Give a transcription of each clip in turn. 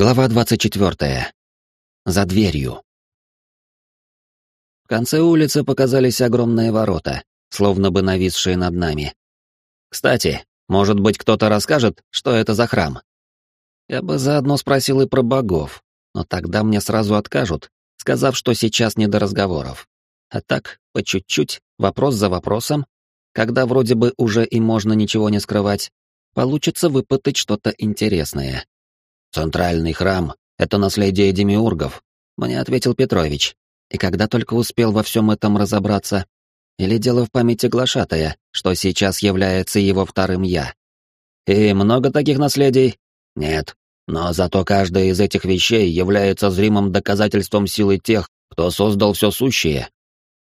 Глава 24. За дверью. В конце улицы показались огромные ворота, словно бы нависшие над нами. Кстати, может быть, кто-то расскажет, что это за храм? Я бы заодно спросил и про богов, но тогда мне сразу откажут, сказав, что сейчас не до разговоров. А так, по чуть-чуть, вопрос за вопросом, когда вроде бы уже и можно ничего не скрывать, получится выпытать что-то интересное. «Центральный храм — это наследие демиургов», — мне ответил Петрович. И когда только успел во всем этом разобраться, или дело в памяти глашатая, что сейчас является его вторым «я». «И много таких наследий?» «Нет. Но зато каждая из этих вещей является зримым доказательством силы тех, кто создал все сущее.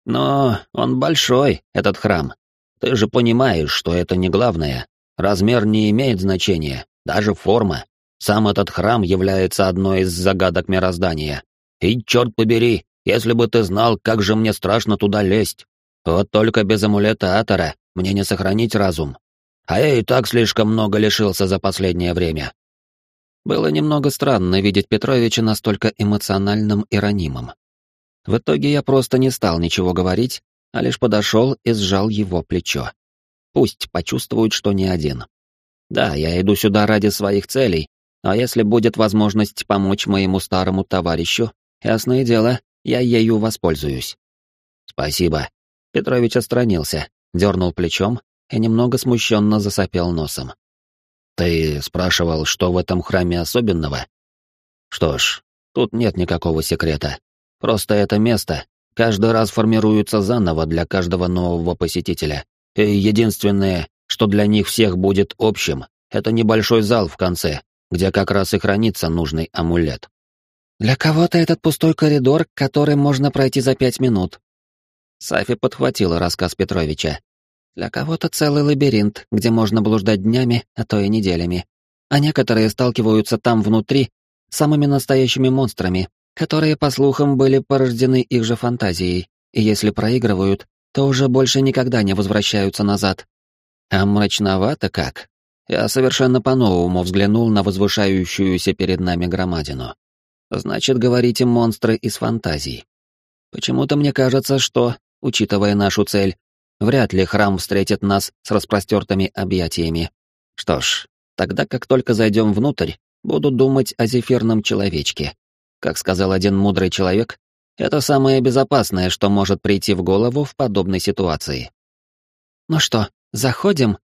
Но он большой, этот храм. Ты же понимаешь, что это не главное. Размер не имеет значения, даже форма. Сам этот храм является одной из загадок мироздания. И, черт побери, если бы ты знал, как же мне страшно туда лезть. Вот только без амулета Атора мне не сохранить разум. А я и так слишком много лишился за последнее время. Было немного странно видеть Петровича настолько эмоциональным и ранимым. В итоге я просто не стал ничего говорить, а лишь подошел и сжал его плечо. Пусть почувствует, что не один. Да, я иду сюда ради своих целей, а если будет возможность помочь моему старому товарищу, ясное дело, я ею воспользуюсь. Спасибо. Петрович отстранился, дернул плечом и немного смущенно засопел носом. Ты спрашивал, что в этом храме особенного? Что ж, тут нет никакого секрета. Просто это место каждый раз формируется заново для каждого нового посетителя. И единственное, что для них всех будет общим, это небольшой зал в конце, где как раз и хранится нужный амулет. Для кого-то этот пустой коридор, который можно пройти за пять минут. Сафи подхватила рассказ Петровича. Для кого-то целый лабиринт, где можно блуждать днями, а то и неделями. А некоторые сталкиваются там внутри с самыми настоящими монстрами, которые, по слухам, были порождены их же фантазией, и если проигрывают, то уже больше никогда не возвращаются назад. А мрачновато как. Я совершенно по-новому взглянул на возвышающуюся перед нами громадину. Значит, говорите монстры из фантазий. Почему-то мне кажется, что, учитывая нашу цель, вряд ли храм встретит нас с распростертыми объятиями. Что ж, тогда как только зайдем внутрь, буду думать о зефирном человечке. Как сказал один мудрый человек, это самое безопасное, что может прийти в голову в подобной ситуации. «Ну что, заходим?»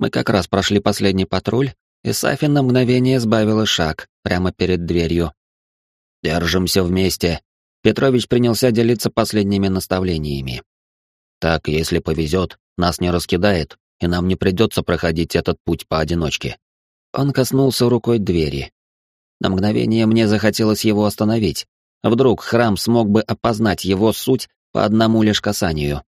Мы как раз прошли последний патруль, и Сафи на мгновение сбавила шаг прямо перед дверью. «Держимся вместе», — Петрович принялся делиться последними наставлениями. «Так, если повезет, нас не раскидает, и нам не придется проходить этот путь поодиночке». Он коснулся рукой двери. На мгновение мне захотелось его остановить. Вдруг храм смог бы опознать его суть по одному лишь касанию.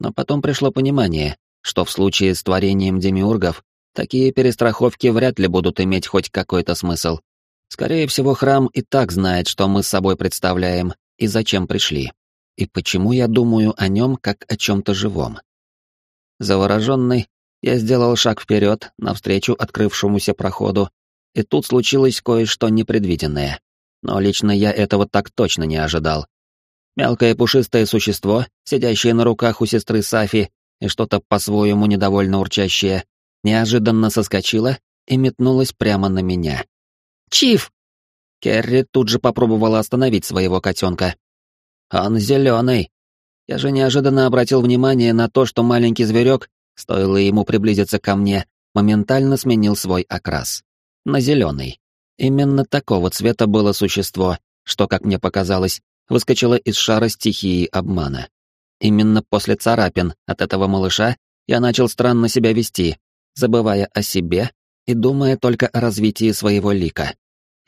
Но потом пришло понимание, что в случае с творением демиургов такие перестраховки вряд ли будут иметь хоть какой-то смысл. Скорее всего, храм и так знает, что мы с собой представляем и зачем пришли. И почему я думаю о нем как о чем-то живом. Завороженный, я сделал шаг вперед, навстречу открывшемуся проходу, и тут случилось кое-что непредвиденное. Но лично я этого так точно не ожидал. Мелкое пушистое существо, сидящее на руках у сестры Сафи, и что-то по-своему недовольно урчащее, неожиданно соскочила и метнулась прямо на меня. «Чиф!» Керри тут же попробовала остановить своего котенка. «Он зеленый!» Я же неожиданно обратил внимание на то, что маленький зверек, стоило ему приблизиться ко мне, моментально сменил свой окрас. На зеленый. Именно такого цвета было существо, что, как мне показалось, выскочило из шара стихии обмана. Именно после царапин от этого малыша я начал странно себя вести, забывая о себе и думая только о развитии своего лика.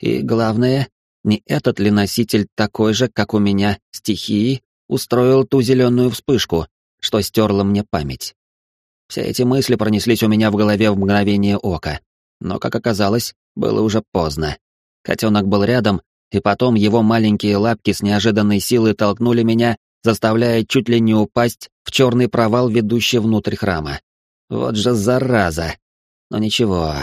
И главное, не этот ли носитель такой же, как у меня, стихии, устроил ту зеленую вспышку, что стерла мне память. Все эти мысли пронеслись у меня в голове в мгновение ока, но, как оказалось, было уже поздно. Котенок был рядом, и потом его маленькие лапки с неожиданной силой толкнули меня заставляя чуть ли не упасть в черный провал, ведущий внутрь храма. Вот же зараза! Но ничего,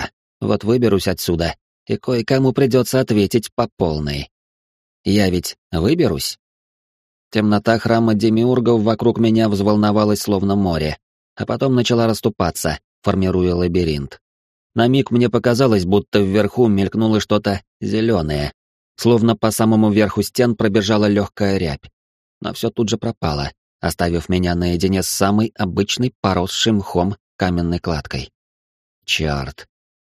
вот выберусь отсюда, и кое-кому придется ответить по полной. Я ведь выберусь? Темнота храма демиургов вокруг меня взволновалась словно море, а потом начала расступаться, формируя лабиринт. На миг мне показалось, будто вверху мелькнуло что-то зеленое, словно по самому верху стен пробежала легкая рябь. Но все тут же пропало, оставив меня наедине с самой обычной поросшей мхом каменной кладкой. Черт.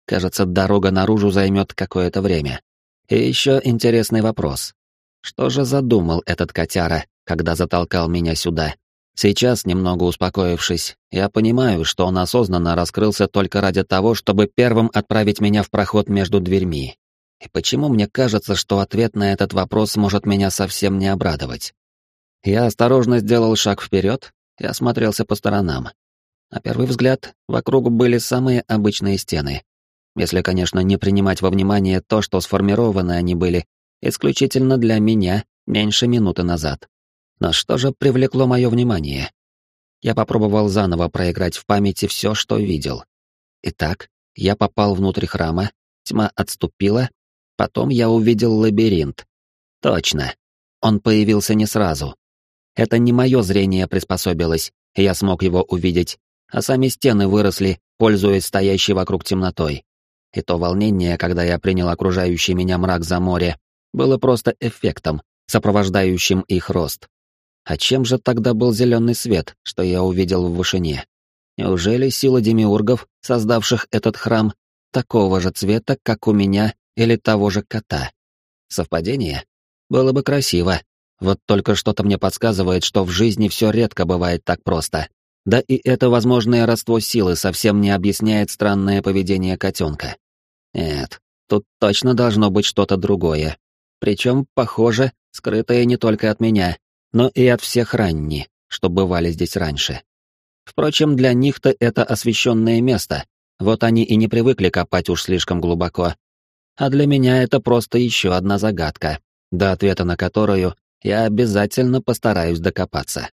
Кажется, дорога наружу займет какое-то время. И еще интересный вопрос. Что же задумал этот котяра, когда затолкал меня сюда? Сейчас, немного успокоившись, я понимаю, что он осознанно раскрылся только ради того, чтобы первым отправить меня в проход между дверьми. И почему мне кажется, что ответ на этот вопрос может меня совсем не обрадовать? Я осторожно сделал шаг вперед и осмотрелся по сторонам. На первый взгляд, вокруг были самые обычные стены. Если, конечно, не принимать во внимание то, что сформированы они были исключительно для меня меньше минуты назад. Но что же привлекло мое внимание? Я попробовал заново проиграть в памяти все, что видел. Итак, я попал внутрь храма, тьма отступила, потом я увидел лабиринт. Точно. Он появился не сразу. Это не мое зрение приспособилось, и я смог его увидеть, а сами стены выросли, пользуясь стоящей вокруг темнотой. И то волнение, когда я принял окружающий меня мрак за море, было просто эффектом, сопровождающим их рост. А чем же тогда был зеленый свет, что я увидел в вышине? Неужели сила демиургов, создавших этот храм, такого же цвета, как у меня или того же кота? Совпадение? Было бы красиво. Вот только что-то мне подсказывает, что в жизни все редко бывает так просто. Да и это возможное родство силы совсем не объясняет странное поведение котенка. Нет, тут точно должно быть что-то другое. Причем, похоже, скрытое не только от меня, но и от всех ранни, что бывали здесь раньше. Впрочем, для них-то это освещенное место, вот они и не привыкли копать уж слишком глубоко. А для меня это просто еще одна загадка, до ответа на которую я обязательно постараюсь докопаться.